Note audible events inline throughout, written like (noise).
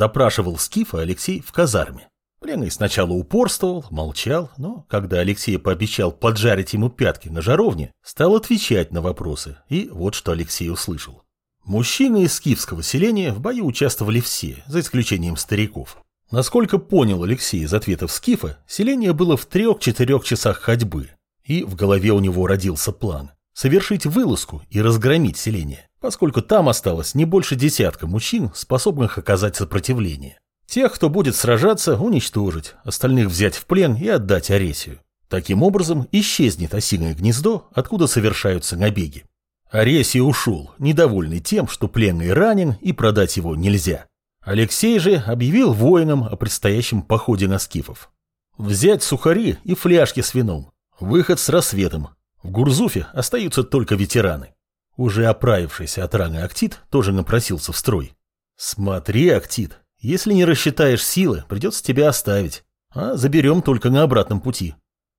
допрашивал Скифа Алексей в казарме. Пленный сначала упорствовал, молчал, но когда Алексей пообещал поджарить ему пятки на жаровне, стал отвечать на вопросы, и вот что Алексей услышал. Мужчины из скифского селения в бою участвовали все, за исключением стариков. Насколько понял Алексей из ответов Скифа, селение было в трех-четырех часах ходьбы, и в голове у него родился план – совершить вылазку и разгромить селение, поскольку там осталось не больше десятка мужчин, способных оказать сопротивление. Тех, кто будет сражаться, уничтожить, остальных взять в плен и отдать Аресию. Таким образом, исчезнет осиное гнездо, откуда совершаются набеги. Аресий ушел, недовольный тем, что пленный ранен и продать его нельзя. Алексей же объявил воинам о предстоящем походе на скифов. Взять сухари и фляжки с вином. Выход с рассветом. В Гурзуфе остаются только ветераны. Уже оправившийся от раны Актит тоже напросился в строй. Смотри, Актит, если не рассчитаешь силы, придется тебя оставить. А заберем только на обратном пути.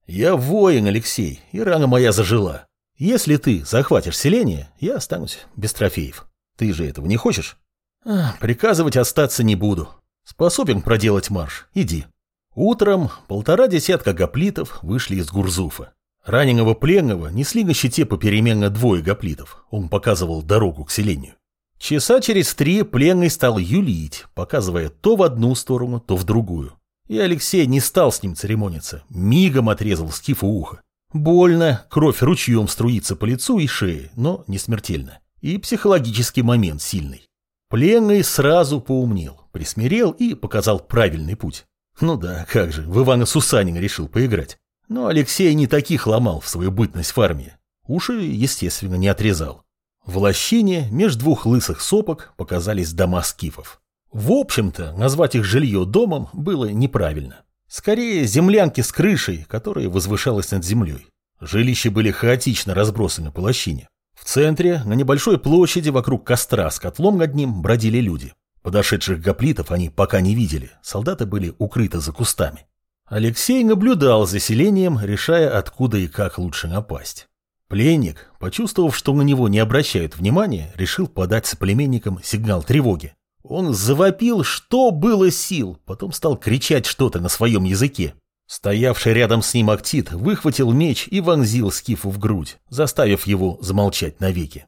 Я воин, Алексей, и рана моя зажила. Если ты захватишь селение, я останусь без трофеев. Ты же этого не хочешь? А, приказывать остаться не буду. Способен проделать марш. Иди. Утром полтора десятка гоплитов вышли из Гурзуфа. Раненого пленного несли на щите попеременно двое гоплитов. Он показывал дорогу к селению. Часа через три пленный стал юлить, показывая то в одну сторону, то в другую. И Алексей не стал с ним церемониться, мигом отрезал скифу ухо. Больно, кровь ручьем струится по лицу и шее, но не смертельно. И психологический момент сильный. Пленный сразу поумнел, присмирел и показал правильный путь. Ну да, как же, в Ивана Сусанина решил поиграть. Но Алексей не таких ломал в свою бытность в армии. Уши, естественно, не отрезал. В лощине меж двух лысых сопок показались дома скифов. В общем-то, назвать их жилье домом было неправильно. Скорее, землянки с крышей, которая возвышалась над землей. Жилища были хаотично разбросаны по лощине. В центре, на небольшой площади вокруг костра с котлом над ним бродили люди. Подошедших гоплитов они пока не видели, солдаты были укрыты за кустами. Алексей наблюдал за селением, решая, откуда и как лучше напасть. Пленник, почувствовав, что на него не обращают внимания, решил подать соплеменникам сигнал тревоги. Он завопил, что было сил, потом стал кричать что-то на своем языке. Стоявший рядом с ним Актит выхватил меч и вонзил Скифу в грудь, заставив его замолчать навеки.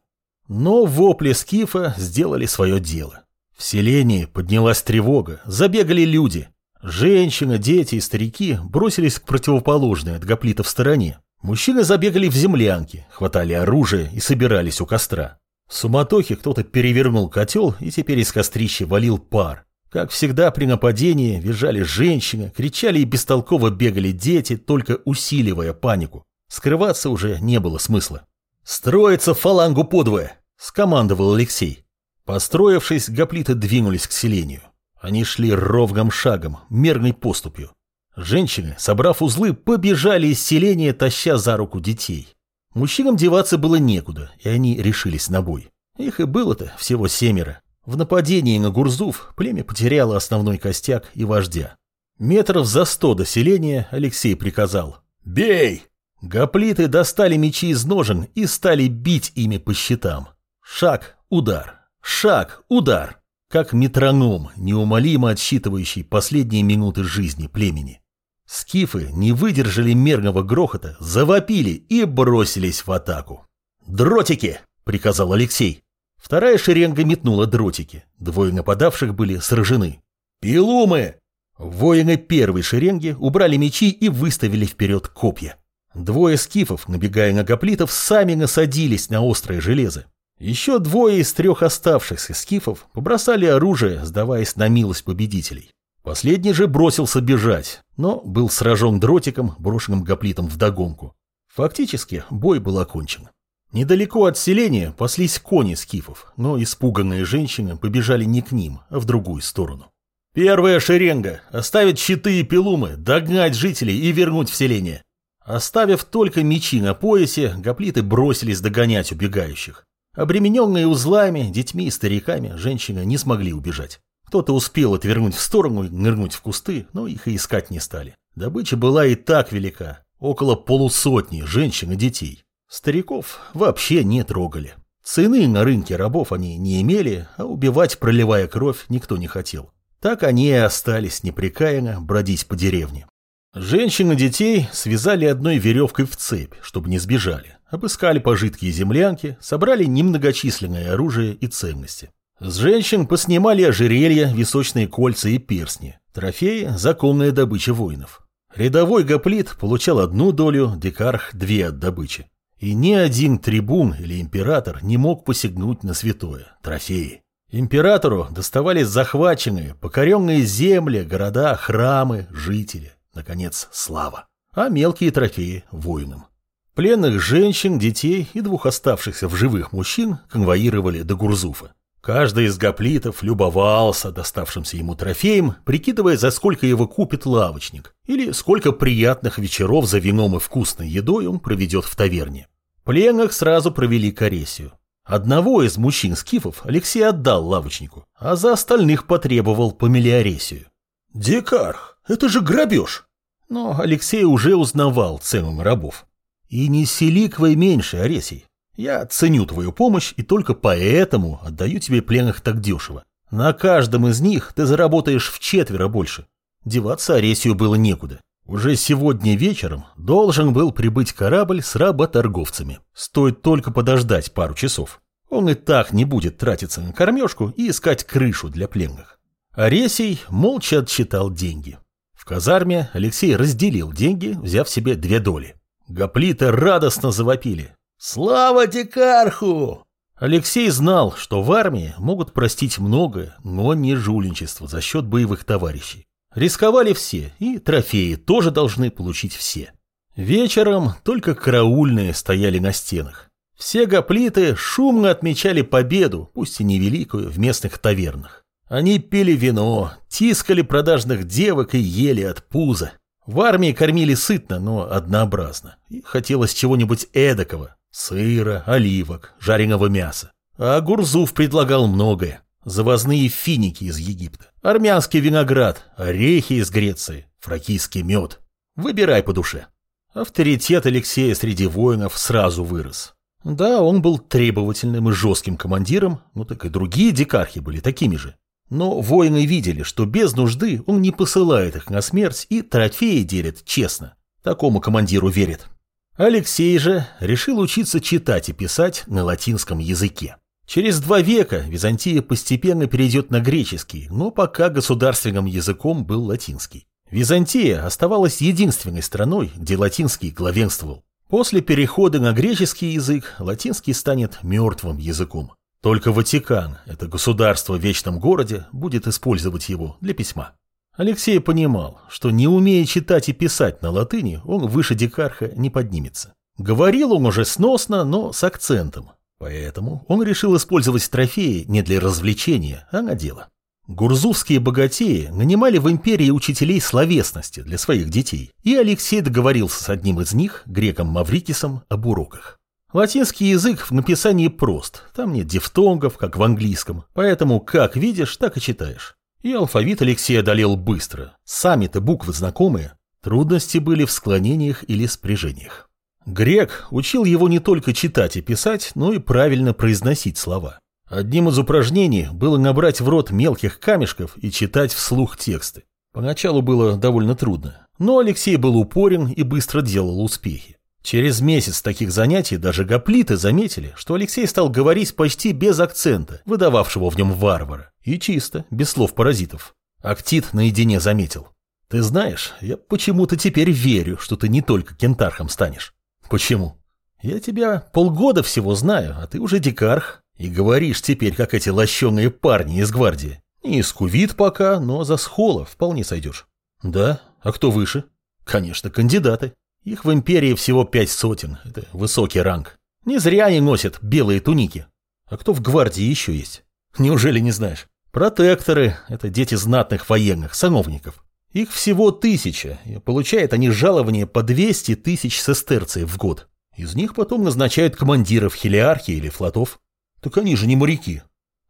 Но вопли Скифа сделали свое дело. В селении поднялась тревога, забегали люди. Женщины, дети и старики бросились к противоположной от гоплита в стороне. Мужчины забегали в землянки, хватали оружие и собирались у костра. В суматохе кто-то перевернул котел, и теперь из кострища валил пар. Как всегда при нападении визжали женщины, кричали и бестолково бегали дети, только усиливая панику. Скрываться уже не было смысла. «Строится фалангу подвое!» – скомандовал Алексей. Построившись, гоплиты двинулись к селению. Они шли ровным шагом, мерной поступью. Женщины, собрав узлы, побежали из селения, таща за руку детей. Мужчинам деваться было некуда, и они решились на бой. Их и было-то всего семеро. В нападении на Гурзуф племя потеряло основной костяк и вождя. Метров за сто до селения Алексей приказал «Бей!». Гоплиты достали мечи из ножен и стали бить ими по щитам. Шаг, удар, шаг, удар, как метроном, неумолимо отсчитывающий последние минуты жизни племени. Скифы не выдержали мерного грохота, завопили и бросились в атаку. «Дротики!» — приказал Алексей. Вторая шеренга метнула дротики. Двое нападавших были сражены. «Пилумы!» Воины первой шеренги убрали мечи и выставили вперед копья. Двое скифов, набегая на гоплитов, сами насадились на острое железо. Еще двое из трех оставшихся скифов побросали оружие, сдаваясь на милость победителей. Последний же бросился бежать, но был сражен дротиком, брошенным гоплитом вдогонку. Фактически бой был окончен. Недалеко от селения паслись кони скифов, но испуганные женщины побежали не к ним, а в другую сторону. «Первая шеренга! Оставить щиты и пилумы, догнать жителей и вернуть в селение!» Оставив только мечи на поясе, гоплиты бросились догонять убегающих. Обремененные узлами, детьми и стариками, женщины не смогли убежать. Кто-то успел отвернуть в сторону и нырнуть в кусты, но их и искать не стали. Добыча была и так велика. Около полусотни женщин и детей. Стариков вообще не трогали. Цены на рынке рабов они не имели, а убивать, проливая кровь, никто не хотел. Так они и остались непрекаянно бродить по деревне. Женщин и детей связали одной веревкой в цепь, чтобы не сбежали. Обыскали пожитки и землянки, собрали немногочисленное оружие и ценности. С женщин поснимали ожерелья, височные кольца и перстни. Трофеи – законная добыча воинов. Рядовой гоплит получал одну долю, декарх – две от добычи. И ни один трибун или император не мог посягнуть на святое – трофеи. Императору доставались захваченные, покоренные земли, города, храмы, жители. Наконец, слава. А мелкие трофеи – воинам. Пленных женщин, детей и двух оставшихся в живых мужчин конвоировали до Гурзуфа. Каждый из гоплитов любовался доставшимся ему трофеем, прикидывая, за сколько его купит лавочник, или сколько приятных вечеров за вином и вкусной едой он проведет в таверне. Пленных сразу провели к Оресию. Одного из мужчин-скифов Алексей отдал лавочнику, а за остальных потребовал по миллиаресию. «Декарх, это же грабеж!» Но Алексей уже узнавал цену на рабов. «И не селиквой меньше, Оресий. Я ценю твою помощь и только поэтому отдаю тебе пленных так дешево. На каждом из них ты заработаешь в четверо больше». Деваться Оресию было некуда. Уже сегодня вечером должен был прибыть корабль с работорговцами. Стоит только подождать пару часов. Он и так не будет тратиться на кормежку и искать крышу для пленных. Аресий молча отсчитал деньги. В казарме Алексей разделил деньги, взяв себе две доли. Гоплиты радостно завопили. «Слава Декарху!» Алексей знал, что в армии могут простить многое, но не жульничество за счет боевых товарищей. Рисковали все, и трофеи тоже должны получить все. Вечером только караульные стояли на стенах. Все гоплиты шумно отмечали победу, пусть и невеликую, в местных тавернах. Они пили вино, тискали продажных девок и ели от пуза. В армии кормили сытно, но однообразно. И хотелось чего-нибудь эдакого. Сыра, оливок, жареного мяса. А Гурзуф предлагал многое. Завозные финики из Египта, армянский виноград, орехи из Греции, фракийский мед. Выбирай по душе. Авторитет Алексея среди воинов сразу вырос. Да, он был требовательным и жестким командиром, ну так и другие дикархи были такими же. Но воины видели, что без нужды он не посылает их на смерть и трофеи делит честно. Такому командиру верит. Алексей же решил учиться читать и писать на латинском языке. Через два века Византия постепенно перейдет на греческий, но пока государственным языком был латинский. Византия оставалась единственной страной, где латинский главенствовал. После перехода на греческий язык латинский станет мертвым языком. Только Ватикан, это государство в вечном городе, будет использовать его для письма. Алексей понимал, что не умея читать и писать на латыни, он выше Декарха не поднимется. Говорил он уже сносно, но с акцентом, Поэтому он решил использовать трофеи не для развлечения, а на дело. Гурзувские богатеи нанимали в империи учителей словесности для своих детей, и Алексей договорился с одним из них, греком Маврикисом, об уроках. Латинский язык в написании прост, там нет дифтонгов, как в английском, поэтому как видишь, так и читаешь. И алфавит Алексей одолел быстро. Сами-то буквы знакомые, трудности были в склонениях или спряжениях. Грек учил его не только читать и писать, но и правильно произносить слова. Одним из упражнений было набрать в рот мелких камешков и читать вслух тексты. Поначалу было довольно трудно, но Алексей был упорен и быстро делал успехи. Через месяц таких занятий даже гоплиты заметили, что Алексей стал говорить почти без акцента, выдававшего в нем варвара, и чисто, без слов паразитов. Актит наедине заметил. «Ты знаешь, я почему-то теперь верю, что ты не только кентархом станешь. Почему? Я тебя полгода всего знаю, а ты уже дикарх. И говоришь теперь, как эти лощеные парни из гвардии. Не из кувит пока, но за схола вполне сойдешь. Да? А кто выше? Конечно, кандидаты. Их в империи всего пять сотен. Это высокий ранг. Не зря они носят белые туники. А кто в гвардии еще есть? Неужели не знаешь? Протекторы – это дети знатных военных, сановников. Их всего тысяча, и получают они жалование по 200 тысяч сестерций в год. Из них потом назначают командиров хелиархии или флотов. Так они же не моряки.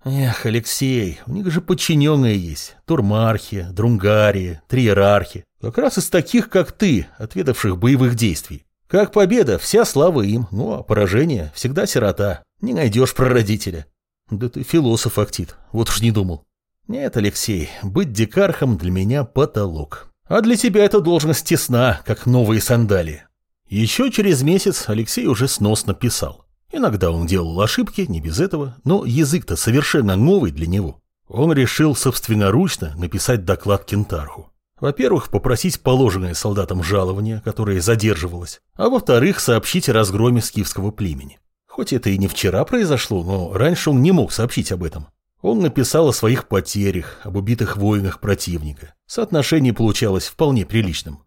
Эх, Алексей, у них же подчиненные есть. Турмархи, друнгарии, триерархи. Как раз из таких, как ты, отведавших боевых действий. Как победа, вся слава им, ну а поражение всегда сирота. Не найдешь прародителя. Да ты философ, Актит, вот уж не думал. Нет, Алексей, быть дикархом для меня потолок. А для тебя эта должность тесна, как новые сандалии. Еще через месяц Алексей уже сносно писал. Иногда он делал ошибки, не без этого, но язык-то совершенно новый для него. Он решил собственноручно написать доклад Кентарху. Во-первых, попросить положенное солдатам жалование, которое задерживалось, а во-вторых, сообщить о разгроме скифского племени. Хоть это и не вчера произошло, но раньше он не мог сообщить об этом. Он написал о своих потерях, об убитых воинах противника. Соотношение получалось вполне приличным.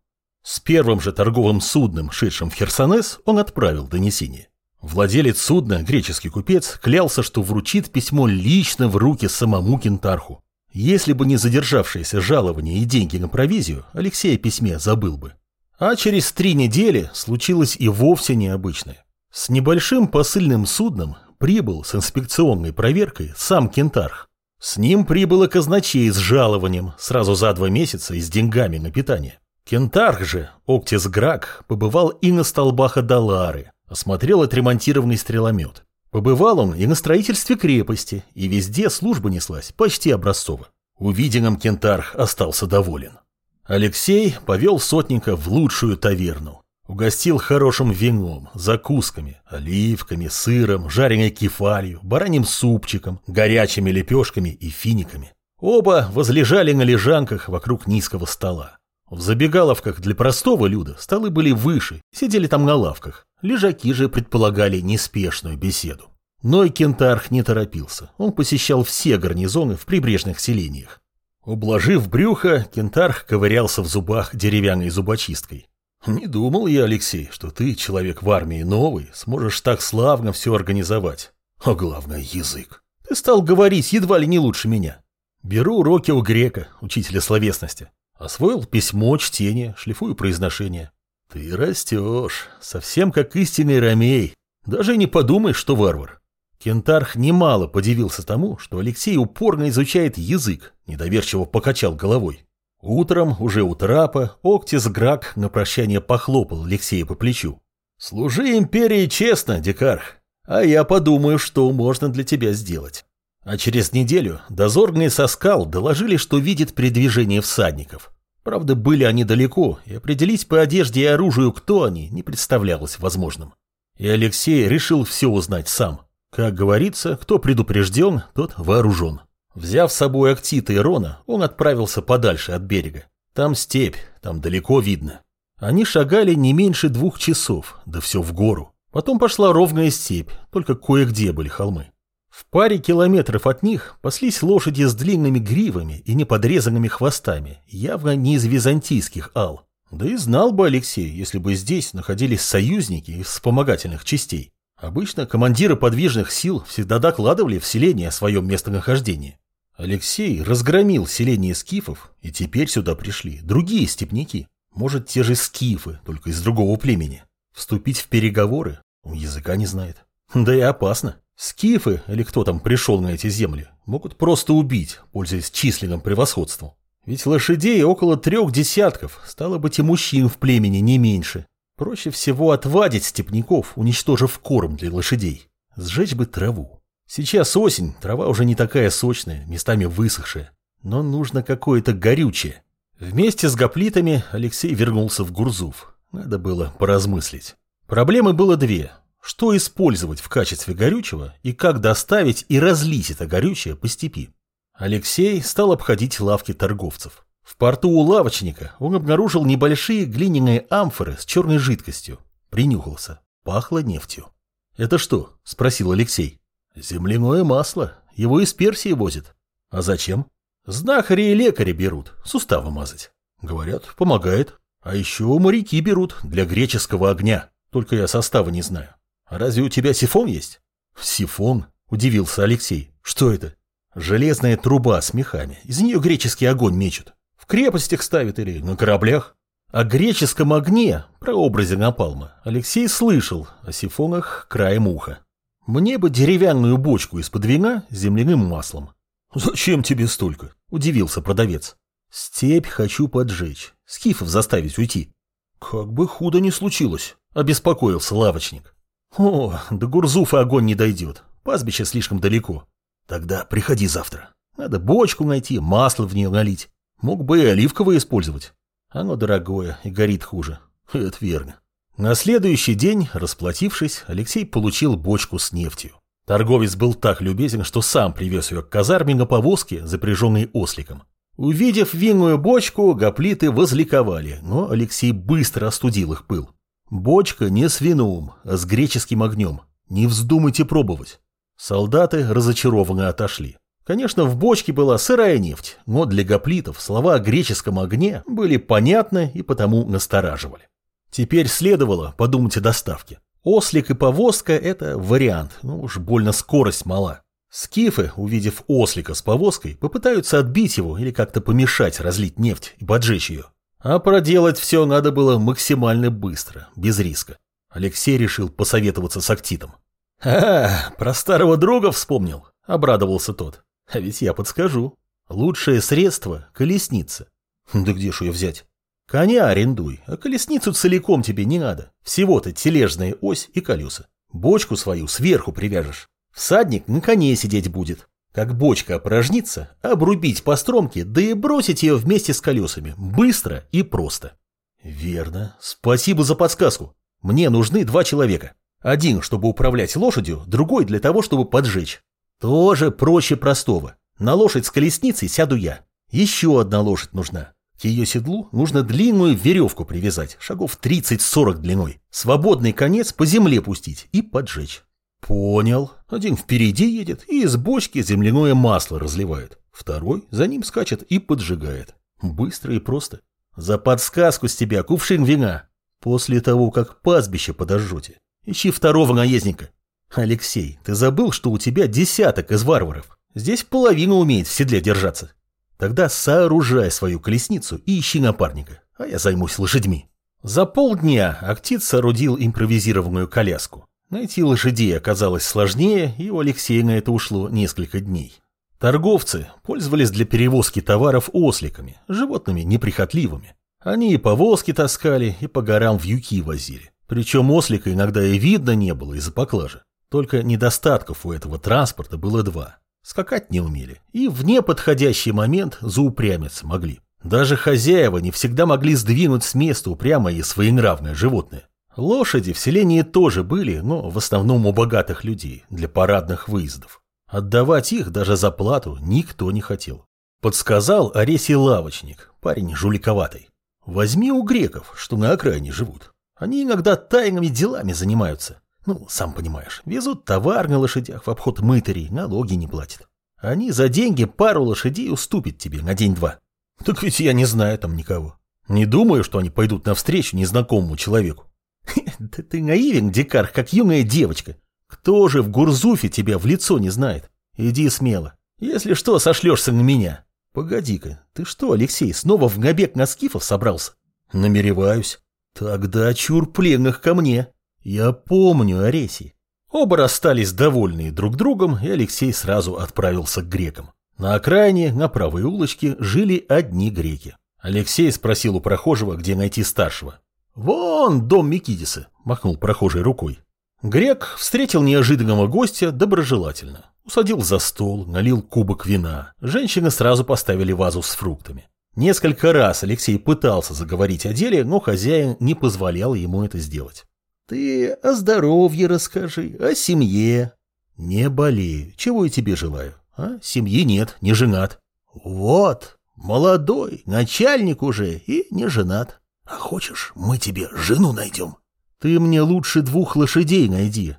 С первым же торговым судном, шедшим в Херсонес, он отправил донесение. Владелец судна, греческий купец, клялся, что вручит письмо лично в руки самому Кентарху. Если бы не задержавшееся жалование и деньги на провизию, Алексей о письме забыл бы. А через три недели случилось и вовсе необычное. С небольшим посыльным судном прибыл с инспекционной проверкой сам Кентарх. С ним прибыл и казначей с жалованием сразу за два месяца и с деньгами на питание. Кентарх же, Октис Грак, побывал и на столбах Адалары, осмотрел отремонтированный стреломет. Побывал он и на строительстве крепости, и везде служба неслась почти образцово. Увиденным Кентарх остался доволен. Алексей повел сотника в лучшую таверну, Угостил хорошим вином, закусками, оливками, сыром, жареной кефалью, бараним супчиком, горячими лепешками и финиками. Оба возлежали на лежанках вокруг низкого стола. В забегаловках для простого люда столы были выше, сидели там на лавках. Лежаки же предполагали неспешную беседу. Но и кентарх не торопился. Он посещал все гарнизоны в прибрежных селениях. Ублажив брюхо, кентарх ковырялся в зубах деревянной зубочисткой. Не думал я, Алексей, что ты, человек в армии новый, сможешь так славно все организовать. А главное, язык. Ты стал говорить едва ли не лучше меня. Беру уроки у грека, учителя словесности. Освоил письмо, чтение, шлифую произношение. Ты растешь, совсем как истинный ромей. Даже не подумай, что варвар. Кентарх немало подивился тому, что Алексей упорно изучает язык, недоверчиво покачал головой. Утром, уже у трапа, Октис Грак на прощание похлопал Алексея по плечу. «Служи империи честно, Декарх, а я подумаю, что можно для тебя сделать». А через неделю дозорные со скал доложили, что видят передвижение всадников. Правда, были они далеко, и определить по одежде и оружию, кто они, не представлялось возможным. И Алексей решил все узнать сам. Как говорится, кто предупрежден, тот вооружен. Взяв с собой Актита и Рона, он отправился подальше от берега. Там степь, там далеко видно. Они шагали не меньше двух часов, да все в гору. Потом пошла ровная степь, только кое-где были холмы. В паре километров от них паслись лошади с длинными гривами и неподрезанными хвостами, явно не из византийских ал. Да и знал бы Алексей, если бы здесь находились союзники из вспомогательных частей. Обычно командиры подвижных сил всегда докладывали в селении о своем местонахождении. Алексей разгромил селение скифов, и теперь сюда пришли другие степняки. Может, те же скифы, только из другого племени. Вступить в переговоры? Он языка не знает. Да и опасно. Скифы, или кто там пришел на эти земли, могут просто убить, пользуясь численным превосходством. Ведь лошадей около трех десятков, стало быть и мужчин в племени не меньше. Проще всего отвадить степняков, уничтожив корм для лошадей. Сжечь бы траву. Сейчас осень, трава уже не такая сочная, местами высохшая. Но нужно какое-то горючее. Вместе с гоплитами Алексей вернулся в Гурзуф. Надо было поразмыслить. Проблемы было две. Что использовать в качестве горючего и как доставить и разлить это горючее по степи. Алексей стал обходить лавки торговцев. В порту у лавочника он обнаружил небольшие глиняные амфоры с черной жидкостью. Принюхался. Пахло нефтью. «Это что?» – спросил Алексей. Земляное масло. Его из Персии возят. А зачем? Знахари и лекари берут, суставы мазать. Говорят, помогает. А еще моряки берут для греческого огня. Только я состава не знаю. Разве у тебя сифон есть? Сифон? Удивился Алексей. Что это? Железная труба с мехами. Из нее греческий огонь мечут. В крепостях ставят или на кораблях. О греческом огне, прообразе напалма, Алексей слышал, о сифонах краем уха. Мне бы деревянную бочку из-под вина с земляным маслом. Зачем тебе столько? Удивился продавец. Степь хочу поджечь, скифов заставить уйти. Как бы худо не случилось, обеспокоился лавочник. О, до Гурзуфа огонь не дойдет, пастбище слишком далеко. Тогда приходи завтра. Надо бочку найти, масло в нее налить. Мог бы и оливковое использовать. Оно дорогое и горит хуже. Это верно. На следующий день, расплатившись, Алексей получил бочку с нефтью. Торговец был так любезен, что сам привез ее к казарме на повозке, запряженной осликом. Увидев винную бочку, гоплиты возликовали, но Алексей быстро остудил их пыл. Бочка не с вином, а с греческим огнем. Не вздумайте пробовать. Солдаты разочарованно отошли. Конечно, в бочке была сырая нефть, но для гоплитов слова о греческом огне были понятны и потому настораживали. Теперь следовало подумать о доставке. Ослик и повозка – это вариант, ну уж больно скорость мала. Скифы, увидев ослика с повозкой, попытаются отбить его или как-то помешать разлить нефть и поджечь ее. А проделать все надо было максимально быстро, без риска. Алексей решил посоветоваться с Актитом. «А, про старого друга вспомнил», – обрадовался тот. «А ведь я подскажу. Лучшее средство – колесница». «Да где ж ее взять?» Коня арендуй, а колесницу целиком тебе не надо. Всего-то тележная ось и колеса. Бочку свою сверху привяжешь. Всадник на коне сидеть будет. Как бочка опорожнится, обрубить по стромке, да и бросить ее вместе с колесами. Быстро и просто. Верно. Спасибо за подсказку. Мне нужны два человека. Один, чтобы управлять лошадью, другой для того, чтобы поджечь. Тоже проще простого. На лошадь с колесницей сяду я. Еще одна лошадь нужна. К ее седлу нужно длинную веревку привязать, шагов 30-40 длиной, свободный конец по земле пустить и поджечь. Понял. Один впереди едет и из бочки земляное масло разливает. Второй за ним скачет и поджигает. Быстро и просто. За подсказку с тебя кувшин вина. После того, как пастбище подожжете. Ищи второго наездника. Алексей, ты забыл, что у тебя десяток из варваров? Здесь половина умеет в седле держаться. Тогда сооружай свою колесницу и ищи напарника, а я займусь лошадьми. За полдня Актит соорудил импровизированную коляску. Найти лошадей оказалось сложнее, и у Алексея на это ушло несколько дней. Торговцы пользовались для перевозки товаров осликами, животными неприхотливыми. Они и повозки таскали, и по горам вьюки возили. Причем ослика иногда и видно не было из-за поклажи. Только недостатков у этого транспорта было два. Скакать не умели и в неподходящий момент заупрямиться могли. Даже хозяева не всегда могли сдвинуть с места упрямое и своенравное животное. Лошади в селении тоже были, но в основном у богатых людей, для парадных выездов. Отдавать их даже за плату никто не хотел. Подсказал Оресий лавочник, парень жуликоватый. Возьми у греков, что на окраине живут. Они иногда тайными делами занимаются. Ну, сам понимаешь, везут товар на лошадях в обход мытарей, налоги не платят. Они за деньги пару лошадей уступят тебе на день-два. Так ведь я не знаю там никого. Не думаю, что они пойдут навстречу незнакомому человеку. (laughs) Да ты наивен, дикар, как юная девочка. Кто же в Гурзуфе тебя в лицо не знает? Иди смело. Если что, сошлешься на меня. Погоди-ка, ты что, Алексей, снова в набег на скифов собрался? Намереваюсь. Тогда чур пленных ко мне. «Я помню, Оресий». Оба расстались довольные друг другом, и Алексей сразу отправился к грекам. На окраине, на правой улочке, жили одни греки. Алексей спросил у прохожего, где найти старшего. «Вон дом Микидиса», – махнул прохожий рукой. Грек встретил неожиданного гостя доброжелательно. Усадил за стол, налил кубок вина. Женщины сразу поставили вазу с фруктами. Несколько раз Алексей пытался заговорить о деле, но хозяин не позволял ему это сделать. Ты о здоровье расскажи, о семье. Не болею. Чего я тебе желаю? А? Семьи нет, не женат. Вот, молодой, начальник уже и не женат. А хочешь, мы тебе жену найдем? Ты мне лучше двух лошадей найди.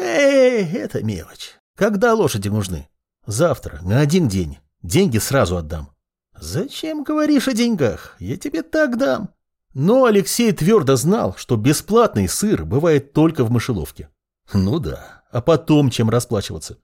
Эй, это мелочь. Когда лошади нужны? Завтра, на один день. Деньги сразу отдам. Зачем говоришь о деньгах? Я тебе так дам. Но Алексей твердо знал, что бесплатный сыр бывает только в мышеловке. Ну да, а потом чем расплачиваться?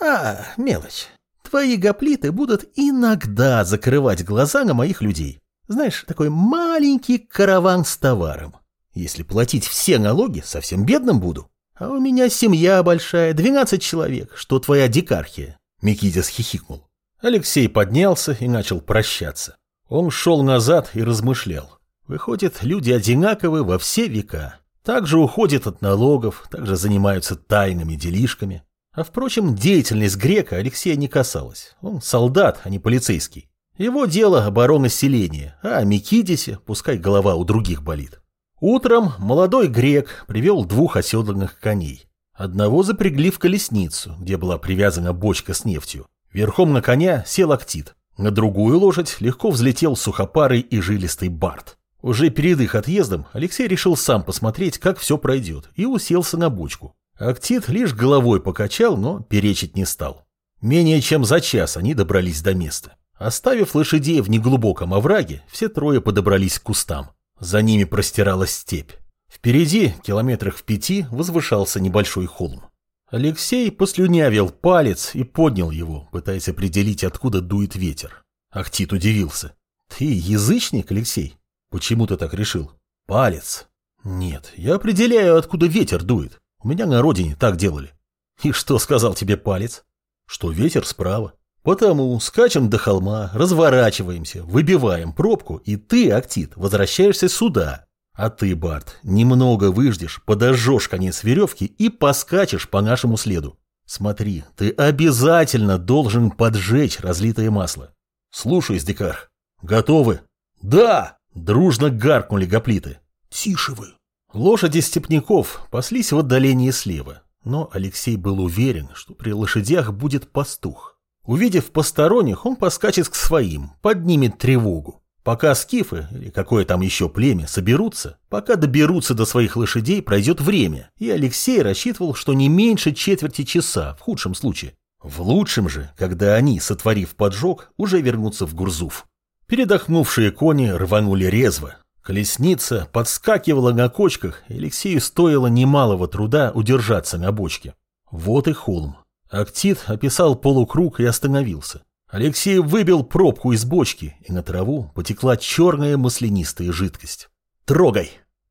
А, мелочь. Твои гоплиты будут иногда закрывать глаза на моих людей. Знаешь, такой маленький караван с товаром. Если платить все налоги, совсем бедным буду. А у меня семья большая, двенадцать человек, что твоя дикархия. Микидис хихикнул. Алексей поднялся и начал прощаться. Он шел назад и размышлял. Выходит, люди одинаковы во все века. Также уходят от налогов, также занимаются тайными делишками. А впрочем, деятельность грека Алексея не касалась. Он солдат, а не полицейский. Его дело оборона селения, а о Микидисе пускай голова у других болит. Утром молодой грек привел двух оседланных коней. Одного запрягли в колесницу, где была привязана бочка с нефтью. Верхом на коня сел Актит. На другую лошадь легко взлетел сухопарый и жилистый Барт. Уже перед их отъездом Алексей решил сам посмотреть, как все пройдет, и уселся на бочку. Актит лишь головой покачал, но перечить не стал. Менее чем за час они добрались до места. Оставив лошадей в неглубоком овраге, все трое подобрались к кустам. За ними простиралась степь. Впереди, километрах в пяти, возвышался небольшой холм. Алексей послюнявил палец и поднял его, пытаясь определить, откуда дует ветер. Ахтит удивился. «Ты язычник, Алексей? Почему ты так решил?» «Палец». «Нет, я определяю, откуда ветер дует. У меня на родине так делали». «И что сказал тебе палец?» «Что ветер справа». Потому скачем до холма, разворачиваемся, выбиваем пробку, и ты, Актит, возвращаешься сюда. А ты, Барт, немного выждешь, подожжешь конец веревки и поскачешь по нашему следу. Смотри, ты обязательно должен поджечь разлитое масло. Слушаюсь, Дикар. Готовы? Да! Дружно гаркнули гоплиты. Тише вы. Лошади степняков паслись в отдалении слева, но Алексей был уверен, что при лошадях будет пастух. Увидев посторонних, он поскачет к своим, поднимет тревогу. Пока скифы, или какое там еще племя, соберутся, пока доберутся до своих лошадей, пройдет время, и Алексей рассчитывал, что не меньше четверти часа, в худшем случае. В лучшем же, когда они, сотворив поджог, уже вернутся в Гурзуф. Передохнувшие кони рванули резво. Колесница подскакивала на кочках, и Алексею стоило немалого труда удержаться на бочке. Вот и холм. Актит описал полукруг и остановился. Алексей выбил пробку из бочки, и на траву потекла черная маслянистая жидкость. «Трогай!»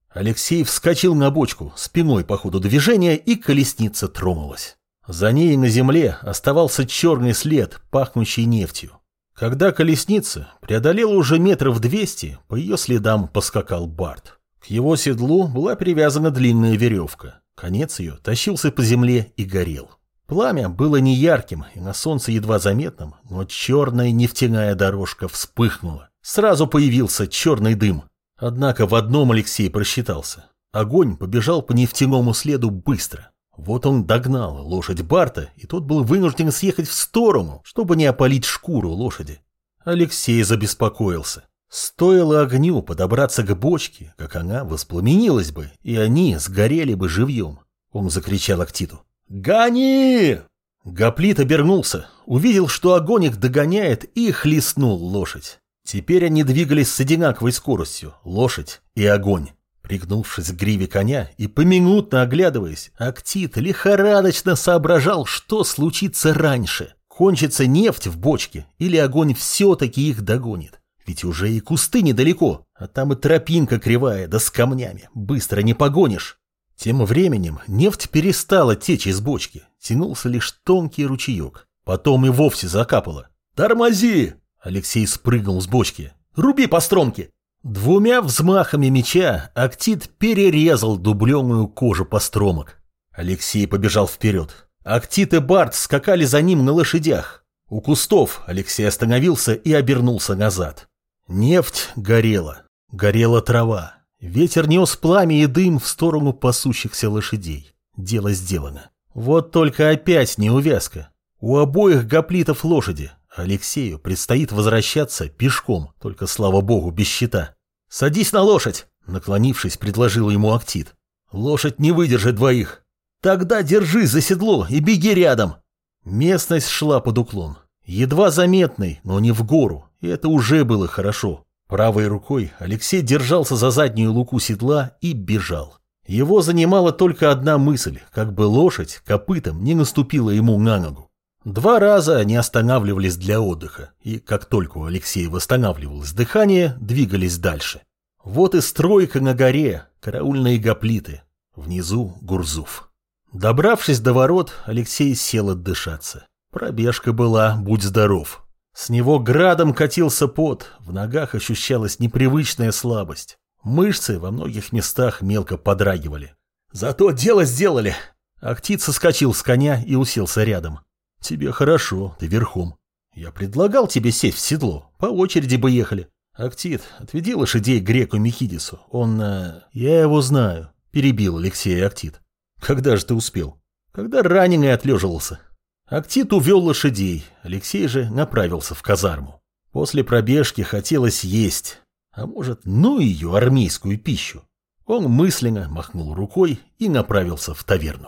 Алексей вскочил на бочку, спиной по ходу движения, и колесница тронулась. За ней на земле оставался черный след, пахнущий нефтью. Когда колесница преодолела уже метров двести, по ее следам поскакал Барт. К его седлу была привязана длинная веревка. Конец ее тащился по земле и горел. Пламя было неярким и на солнце едва заметным, но черная нефтяная дорожка вспыхнула. Сразу появился черный дым. Однако в одном Алексей просчитался. Огонь побежал по нефтяному следу быстро. Вот он догнал лошадь Барта, и тот был вынужден съехать в сторону, чтобы не опалить шкуру лошади. Алексей забеспокоился. Стоило огню подобраться к бочке, как она воспламенилась бы, и они сгорели бы живьем. Он закричал Актиту. «Гони!» Гоплит обернулся, увидел, что огонь их догоняет и хлестнул лошадь. Теперь они двигались с одинаковой скоростью, лошадь и огонь. Пригнувшись к гриве коня и поминутно оглядываясь, Актит лихорадочно соображал, что случится раньше. Кончится нефть в бочке или огонь все-таки их догонит. Ведь уже и кусты недалеко, а там и тропинка кривая, да с камнями. Быстро не погонишь. Тем временем нефть перестала течь из бочки, тянулся лишь тонкий ручеек. Потом и вовсе закапало. «Тормози!» Алексей спрыгнул с бочки. «Руби по стромке!» Двумя взмахами меча Актит перерезал дубленую кожу постромок. Алексей побежал вперед. Актит и Барт скакали за ним на лошадях. У кустов Алексей остановился и обернулся назад. Нефть горела. Горела трава. Ветер нес пламя и дым в сторону пасущихся лошадей. Дело сделано. Вот только опять неувязка. У обоих гоплитов лошади. Алексею предстоит возвращаться пешком, только, слава богу, без щита. «Садись на лошадь!» — наклонившись, предложил ему Актит. «Лошадь не выдержит двоих. Тогда держи за седло и беги рядом!» Местность шла под уклон. Едва заметный, но не в гору, и это уже было хорошо. Правой рукой Алексей держался за заднюю луку седла и бежал. Его занимала только одна мысль, как бы лошадь копытом не наступила ему на ногу. Два раза они останавливались для отдыха, и как только у Алексея восстанавливалось дыхание, двигались дальше. Вот и стройка на горе, караульные гоплиты. Внизу Гурзуф. Добравшись до ворот, Алексей сел отдышаться. Пробежка была «Будь здоров». С него градом катился пот, в ногах ощущалась непривычная слабость. Мышцы во многих местах мелко подрагивали. «Зато дело сделали!» Актит соскочил с коня и уселся рядом. «Тебе хорошо, ты верхом. Я предлагал тебе сесть в седло, по очереди бы ехали. Актит, отведи лошадей греку Михидису, он... Э... Я его знаю», — перебил Алексей Актит. «Когда же ты успел?» «Когда раненый отлеживался». Актит увел лошадей, Алексей же направился в казарму. После пробежки хотелось есть, а может, ну ее армейскую пищу. Он мысленно махнул рукой и направился в таверну.